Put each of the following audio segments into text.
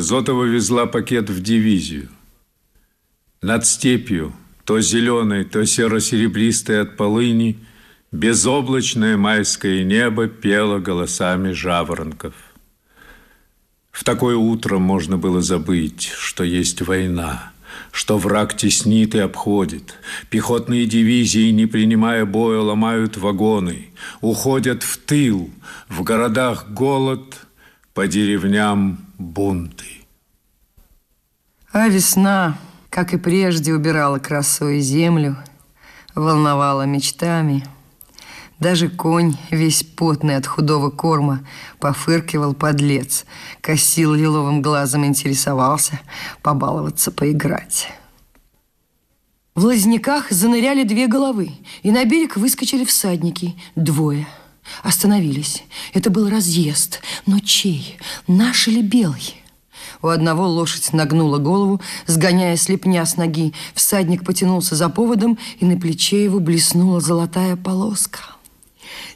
Зотова везла пакет в дивизию. Над степью, то зеленой, то серо-серебристой от полыни, безоблачное майское небо пело голосами жаворонков. В такое утро можно было забыть, что есть война, что враг теснит и обходит. Пехотные дивизии, не принимая боя, ломают вагоны, уходят в тыл, в городах голод, по деревням бунты. А весна, как и прежде, убирала красой землю, волновала мечтами. Даже конь, весь потный от худого корма, пофыркивал подлец, косил лиловым глазом, интересовался побаловаться, поиграть. В лазняках заныряли две головы, и на берег выскочили всадники, двое. Остановились. Это был разъезд. Но чей? Наш или белый? У одного лошадь нагнула голову, сгоняя слепня с ноги. Всадник потянулся за поводом, и на плече его блеснула золотая полоска.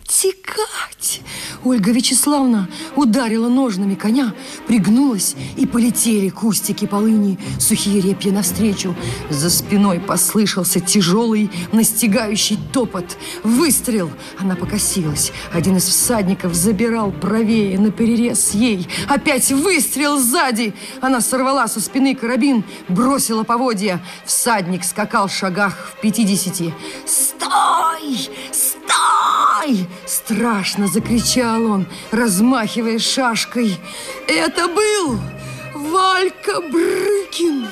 «Текать!» Ольга Вячеславна ударила ножными коня, пригнулась, и полетели кустики полыни, сухие репья навстречу. За спиной послышался тяжелый, настигающий топот. Выстрел! Она покосилась. Один из всадников забирал правее на перерез ей. Опять выстрел сзади! Она сорвала со спины карабин, бросила поводья. Всадник скакал в шагах в пятидесяти. «Стой! Стой!» Страшно закричал он, размахивая шашкой. Это был Валька Брыкин.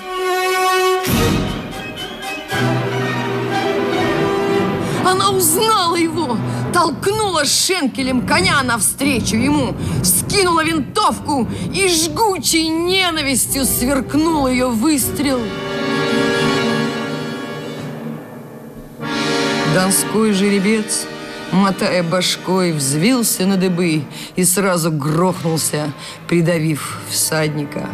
Она узнала его, толкнула шенкелем коня навстречу ему, скинула винтовку и жгучей ненавистью сверкнул ее выстрел. Донской жеребец – мотая башкой, взвился на дыбы и сразу грохнулся, придавив всадника.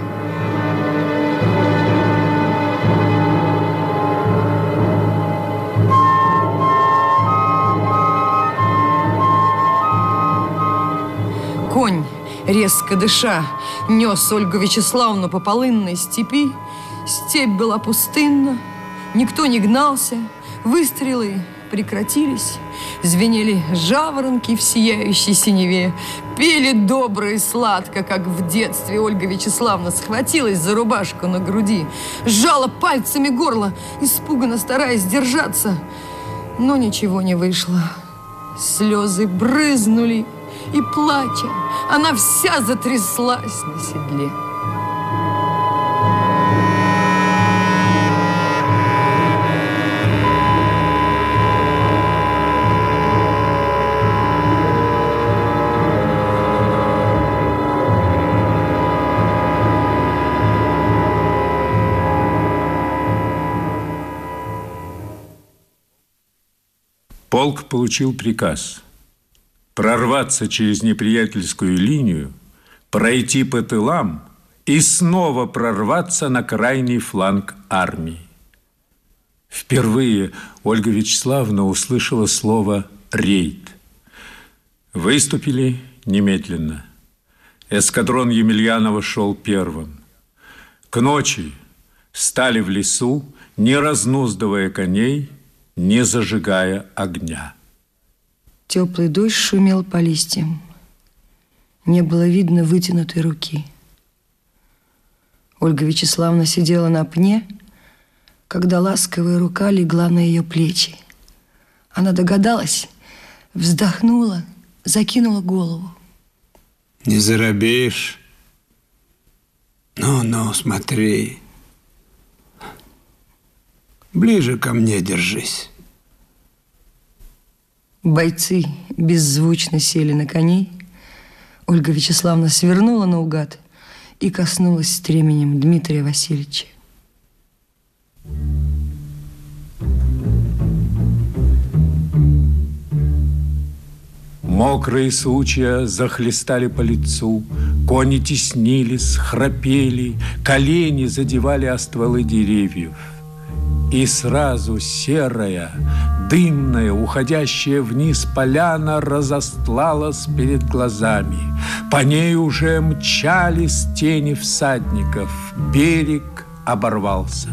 Конь, резко дыша, нес Ольгу Вячеславну по полынной степи. Степь была пустынна, никто не гнался, выстрелы прекратились. Звенели жаворонки в сияющей синеве. Пели добро и сладко, как в детстве Ольга Вячеславна схватилась за рубашку на груди, сжала пальцами горло, испуганно стараясь держаться. Но ничего не вышло. Слезы брызнули, и, плача, она вся затряслась на седле. Полк получил приказ прорваться через неприятельскую линию, пройти по тылам и снова прорваться на крайний фланг армии. Впервые Ольга Вячеславовна услышала слово «рейд». Выступили немедленно. Эскадрон Емельянова шел первым. К ночи стали в лесу, не разнуздывая коней, не зажигая огня. Теплый дождь шумел по листьям. Не было видно вытянутой руки. Ольга Вячеславовна сидела на пне, когда ласковая рука легла на ее плечи. Она догадалась, вздохнула, закинула голову. Не заробеешь? Ну-ну, смотри. Ближе ко мне держись. Бойцы беззвучно сели на коней. Ольга Вячеславовна свернула наугад и коснулась стременем Дмитрия Васильевича. Мокрые сучья захлестали по лицу, Кони теснились, храпели, Колени задевали о стволы деревьев – и сразу серая, Дымная, уходящая вниз поляна разостлалась перед глазами. По ней уже мчались тени всадников. Берег оборвался.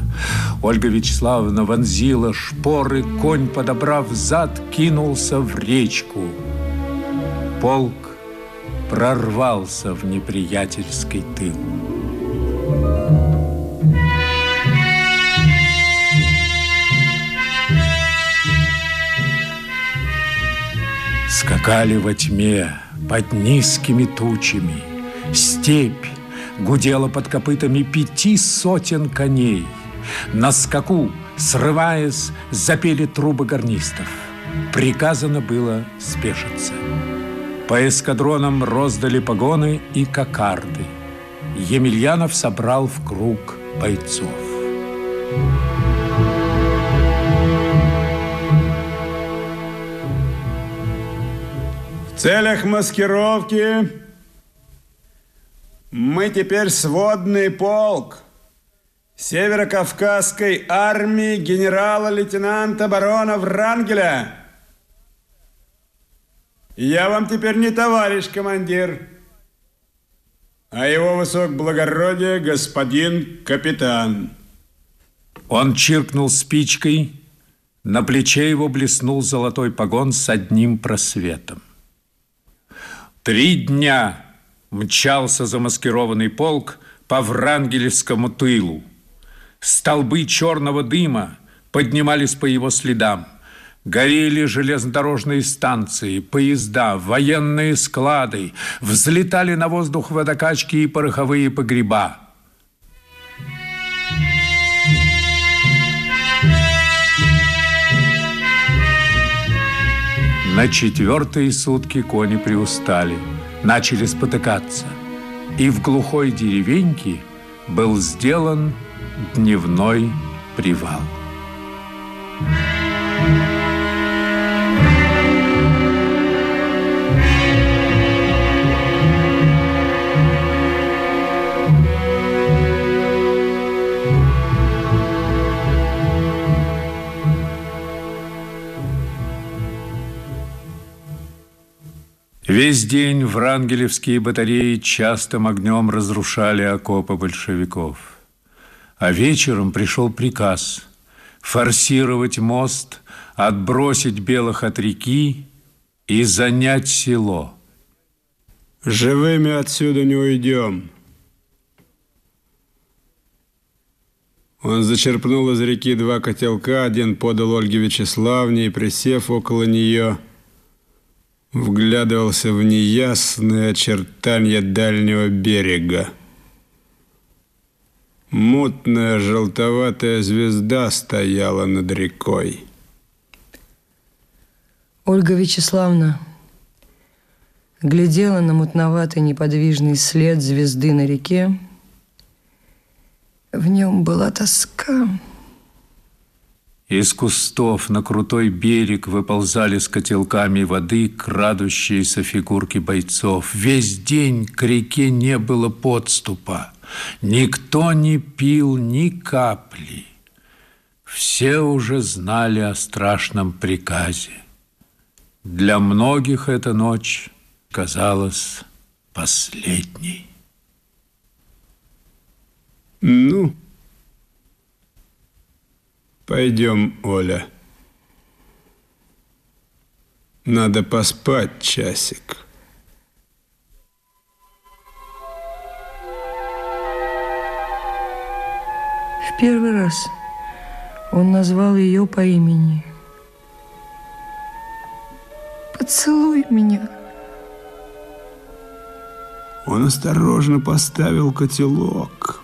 Ольга Вячеславовна вонзила шпоры, конь, подобрав зад, кинулся в речку. Полк прорвался в неприятельский тыл. Скакали во тьме под низкими тучами. Степь гудела под копытами пяти сотен коней. На скаку, срываясь, запели трубы гарнистов. Приказано было спешиться. По эскадронам роздали погоны и кокарды. Емельянов собрал в круг бойцов. Целях маскировки мы теперь сводный полк Северокавказской армии генерала-лейтенанта барона Врангеля. Я вам теперь не товарищ командир, а его высокоблагородие господин капитан. Он чиркнул спичкой, на плече его блеснул золотой погон с одним просветом. Три дня мчался замаскированный полк по Врангелевскому тылу. Столбы черного дыма поднимались по его следам. Горели железнодорожные станции, поезда, военные склады, взлетали на воздух водокачки и пороховые погреба. На четвертые сутки кони приустали, начали спотыкаться. И в глухой деревеньке был сделан дневной привал. Весь день врангелевские батареи частым огнем разрушали окопы большевиков. А вечером пришел приказ форсировать мост, отбросить белых от реки и занять село. Живыми отсюда не уйдем. Он зачерпнул из реки два котелка, один подал Ольге Вячеславне и, присев около нее, вглядывался в неясные очертания дальнего берега. Мутная желтоватая звезда стояла над рекой. Ольга Вячеславна глядела на мутноватый неподвижный след звезды на реке. В нем была тоска. Из кустов на крутой берег выползали с котелками воды крадущиеся фигурки бойцов. Весь день к реке не было подступа. Никто не пил ни капли. Все уже знали о страшном приказе. Для многих эта ночь казалась последней. Ну, Пойдем, Оля. Надо поспать часик. В первый раз он назвал ее по имени. «Поцелуй меня». Он осторожно поставил котелок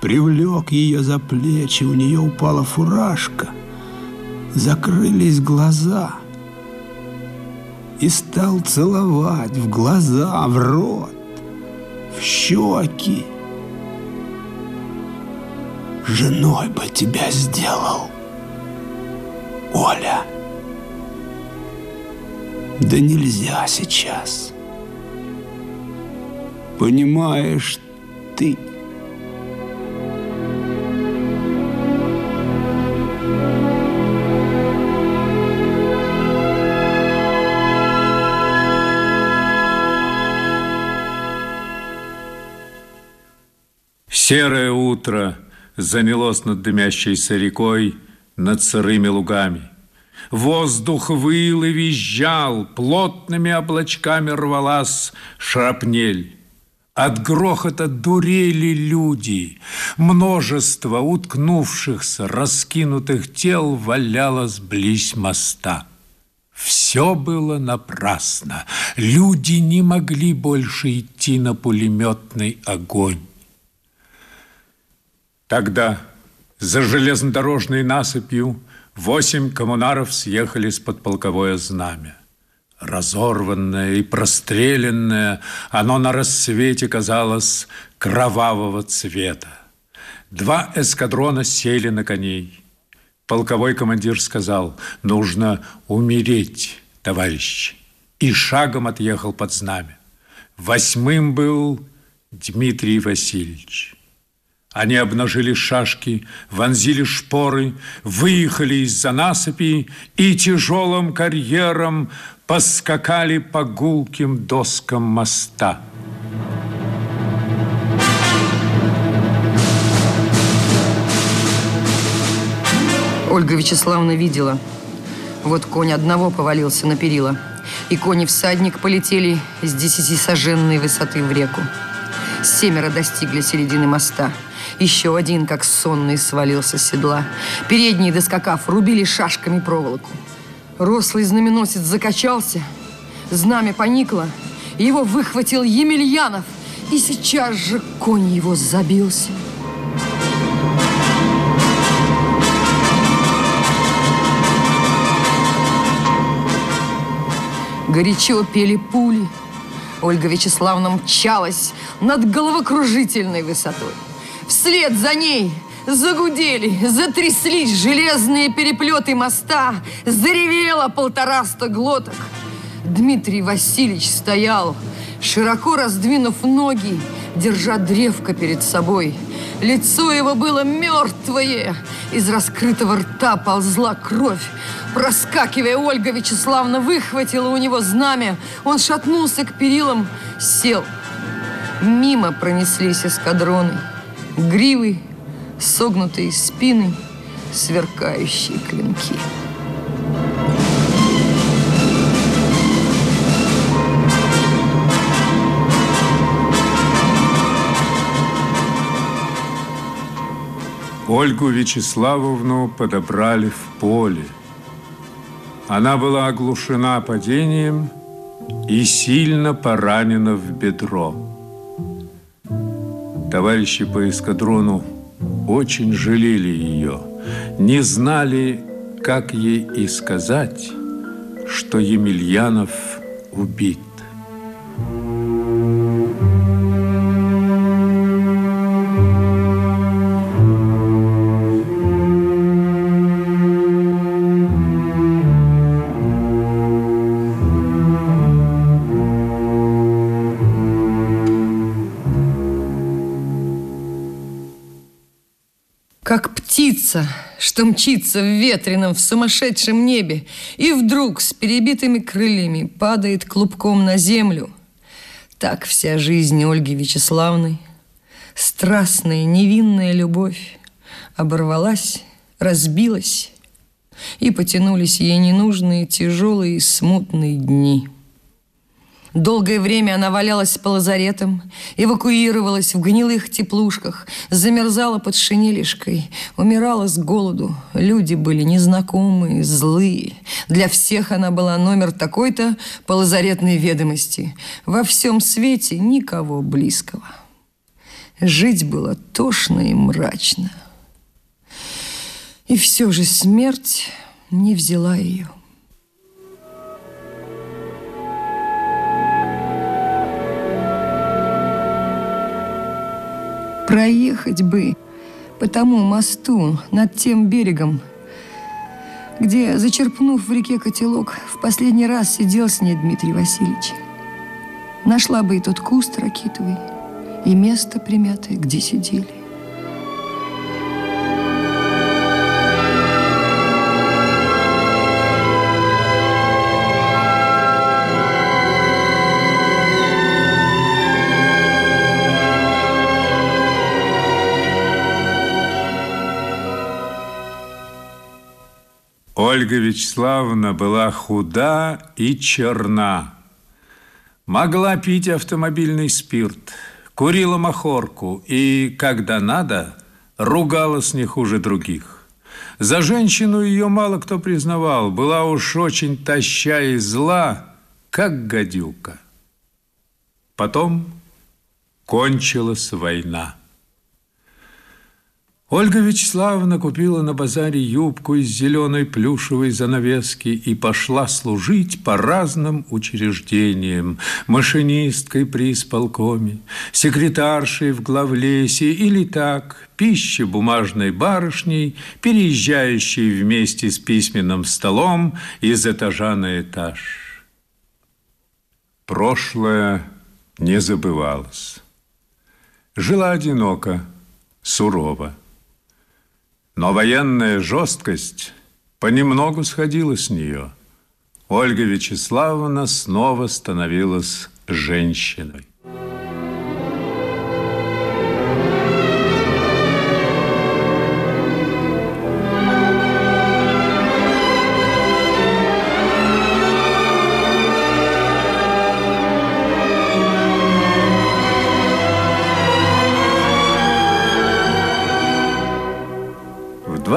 привлек ее за плечи, у нее упала фуражка, закрылись глаза и стал целовать в глаза, в рот, в щеки. Женой бы тебя сделал, Оля. Да нельзя сейчас. Понимаешь, ты Серое утро занялось над дымящейся рекой, над сырыми лугами. Воздух выл и визжал, плотными облачками рвалась шрапнель. От грохота дурели люди. Множество уткнувшихся, раскинутых тел валялось близ моста. Все было напрасно. Люди не могли больше идти на пулеметный огонь. Тогда за железнодорожной насыпью восемь коммунаров съехали с-под полковое знамя. Разорванное и простреленное, оно на рассвете казалось кровавого цвета. Два эскадрона сели на коней. Полковой командир сказал, нужно умереть, товарищи, и шагом отъехал под знамя. Восьмым был Дмитрий Васильевич. Они обнажили шашки, вонзили шпоры, выехали из-за насыпи и тяжелым карьером поскакали по гулким доскам моста. Ольга Вячеславовна видела. Вот конь одного повалился на перила, и кони всадник полетели с десятисоженной высоты в реку. Семеро достигли середины моста. Еще один, как сонный, свалился с седла. Передние, доскакав, рубили шашками проволоку. Рослый знаменосец закачался, знамя поникло, его выхватил Емельянов, и сейчас же конь его забился. Горячо пели пули. Ольга Вячеславовна мчалась над головокружительной высотой. Вслед за ней загудели, затряслись железные переплеты моста, заревело полтораста глоток. Дмитрий Васильевич стоял, широко раздвинув ноги, держа древко перед собой. Лицо его было мертвое, из раскрытого рта ползла кровь. Проскакивая, Ольга Вячеславовна выхватила у него знамя. Он шатнулся к перилам, сел. Мимо пронеслись эскадроны. Гривы, согнутые спины, сверкающие клинки. Ольгу Вячеславовну подобрали в поле. Она была оглушена падением и сильно поранена в бедро. Товарищи по эскадрону очень жалели ее, не знали, как ей и сказать, что Емельянов убит. Птица, что мчится в ветреном, в сумасшедшем небе, и вдруг с перебитыми крыльями падает клубком на землю. Так вся жизнь Ольги Вячеславны, страстная, невинная любовь, оборвалась, разбилась, и потянулись ей ненужные, тяжелые, смутные дни. Долгое время она валялась по лазаретам, эвакуировалась в гнилых теплушках, замерзала под шинелишкой, умирала с голоду. Люди были незнакомые, злые. Для всех она была номер такой-то по лазаретной ведомости. Во всем свете никого близкого. Жить было тошно и мрачно. И все же смерть не взяла ее. Проехать бы по тому мосту над тем берегом, где, зачерпнув в реке котелок, в последний раз сидел с ней Дмитрий Васильевич. Нашла бы и тот куст ракитовый, и место примятое, где сидели. Ольга Вячеславовна была худа и черна. Могла пить автомобильный спирт, курила махорку и, когда надо, ругалась не хуже других. За женщину ее мало кто признавал, была уж очень таща и зла, как гадюка. Потом кончилась война. Ольга Вячеславовна купила на базаре юбку из зеленой плюшевой занавески и пошла служить по разным учреждениям. Машинисткой при исполкоме, секретаршей в главлесе или так, пищебумажной барышней, переезжающей вместе с письменным столом из этажа на этаж. Прошлое не забывалось. Жила одиноко, сурово. Но военная жесткость понемногу сходила с нее. Ольга Вячеславовна снова становилась женщиной.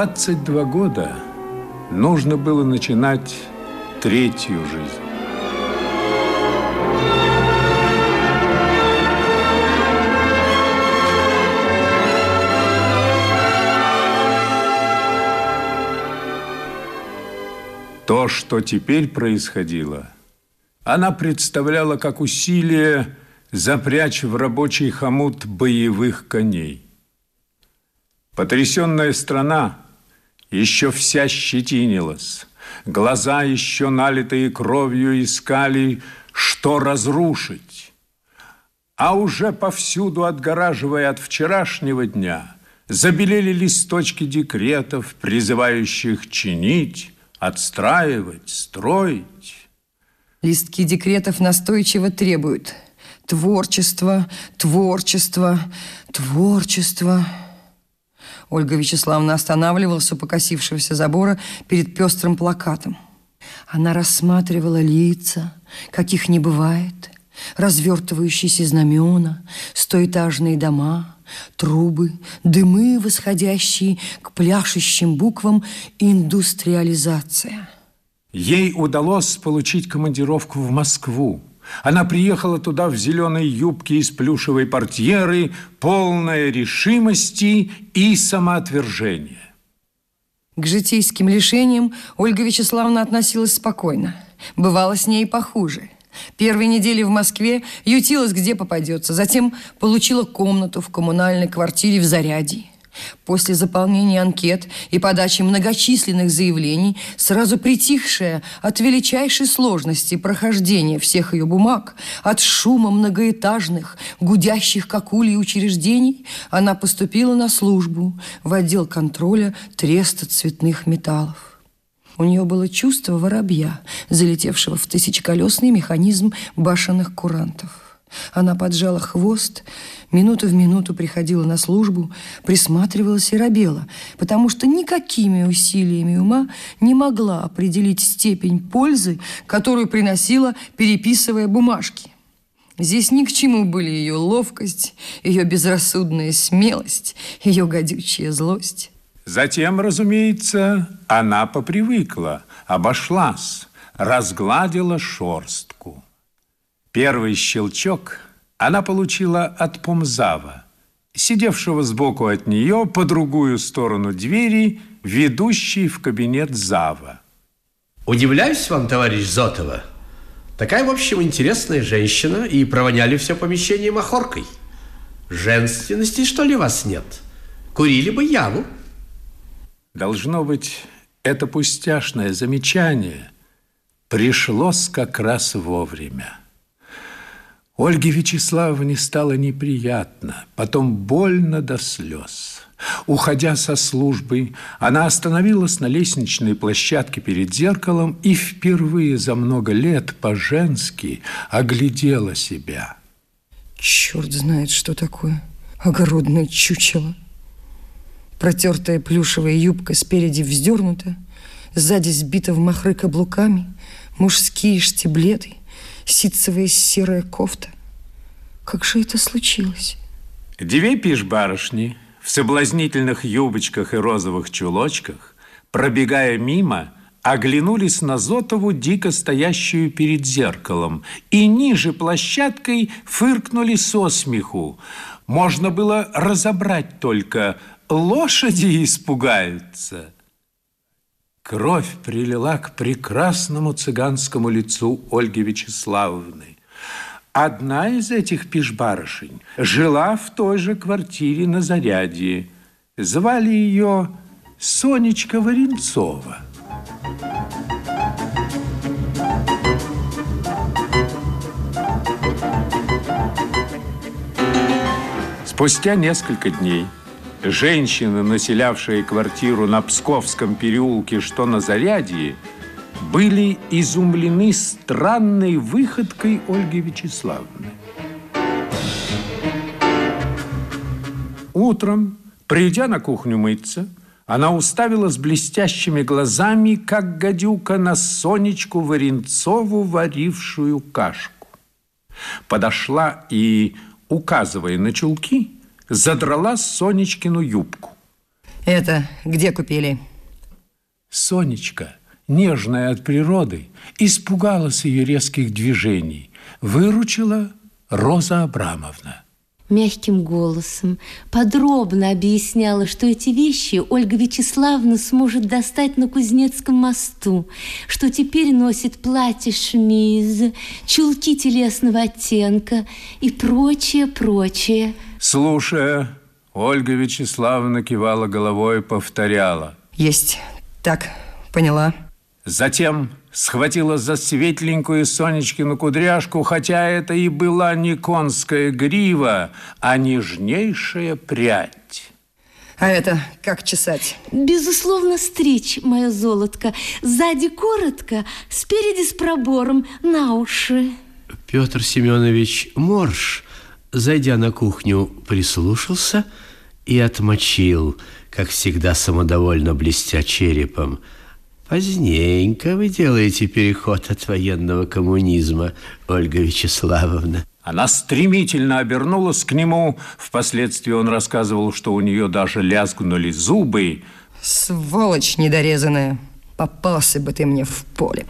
22 года нужно было начинать третью жизнь. То, что теперь происходило, она представляла как усилие запрячь в рабочий хомут боевых коней. Потрясенная страна еще вся щетинилась. Глаза, еще налитые кровью, искали, что разрушить. А уже повсюду, отгораживая от вчерашнего дня, забелели листочки декретов, призывающих чинить, отстраивать, строить. Листки декретов настойчиво требуют творчество, творчество, творчество. Ольга Вячеславовна останавливалась у покосившегося забора перед пестрым плакатом. Она рассматривала лица, каких не бывает, развертывающиеся знамена, стоэтажные дома, трубы, дымы, восходящие к пляшущим буквам «Индустриализация». Ей удалось получить командировку в Москву. Она приехала туда в зеленой юбке из плюшевой портьеры, полная решимости и самоотвержения. К житейским лишениям Ольга Вячеславовна относилась спокойно. Бывало с ней похуже. Первые недели в Москве ютилась где попадется. Затем получила комнату в коммунальной квартире в Зарядье. После заполнения анкет и подачи многочисленных заявлений, сразу притихшая от величайшей сложности прохождения всех ее бумаг, от шума многоэтажных, гудящих как ульи учреждений, она поступила на службу в отдел контроля треста цветных металлов. У нее было чувство воробья, залетевшего в тысячеколесный механизм башенных курантов. Она поджала хвост, минуту в минуту приходила на службу, присматривалась и робела, потому что никакими усилиями ума не могла определить степень пользы, которую приносила, переписывая бумажки. Здесь ни к чему были ее ловкость, ее безрассудная смелость, ее гадючая злость. Затем, разумеется, она попривыкла, обошлась, разгладила шорстку. Первый щелчок она получила от помзава, сидевшего сбоку от нее по другую сторону двери, ведущей в кабинет зава. Удивляюсь вам, товарищ Зотова. Такая, в общем, интересная женщина, и провоняли все помещение махоркой. Женственности, что ли, вас нет? Курили бы яву. Должно быть, это пустяшное замечание пришлось как раз вовремя. Ольге Вячеславовне стало неприятно, потом больно до слез. Уходя со службы, она остановилась на лестничной площадке перед зеркалом и впервые за много лет по-женски оглядела себя. Черт знает, что такое огородное чучело. Протертая плюшевая юбка спереди вздернута, Сзади сбита в махры каблуками, мужские штиблеты, ситцевая серая кофта. Как же это случилось? Две пиш-барышни в соблазнительных юбочках и розовых чулочках, пробегая мимо, оглянулись на Зотову, дико стоящую перед зеркалом, и ниже площадкой фыркнули со смеху. Можно было разобрать только лошади испугаются. Кровь прилила к прекрасному цыганскому лицу Ольги Вячеславовны. Одна из этих пешбарышень жила в той же квартире на Зарядье. Звали ее Сонечка Варенцова. Спустя несколько дней женщины, населявшие квартиру на Псковском переулке, что на Зарядье, были изумлены странной выходкой Ольги Вячеславовны. Утром, придя на кухню мыться, она уставила с блестящими глазами, как гадюка, на Сонечку Варенцову, варившую кашку. Подошла и, указывая на чулки, задрала Сонечкину юбку. Это где купили? Сонечка, нежная от природы, испугалась ее резких движений. Выручила Роза Абрамовна. Мягким голосом подробно объясняла, что эти вещи Ольга Вячеславовна сможет достать на Кузнецком мосту, что теперь носит платье-шмиз, чулки телесного оттенка и прочее, прочее. Слушая, Ольга Вячеславовна кивала головой и повторяла. Есть. Так, поняла. Затем схватила за светленькую Сонечкину кудряшку, хотя это и была не конская грива, а нежнейшая прядь. А это как чесать? Безусловно, стричь, мое золотко. Сзади коротко, спереди с пробором, на уши. Петр Семенович Морж, зайдя на кухню, прислушался и отмочил, как всегда самодовольно блестя черепом. Поздненько вы делаете переход от военного коммунизма, Ольга Вячеславовна. Она стремительно обернулась к нему. Впоследствии он рассказывал, что у нее даже лязгнули зубы. Сволочь недорезанная. Попался бы ты мне в поле.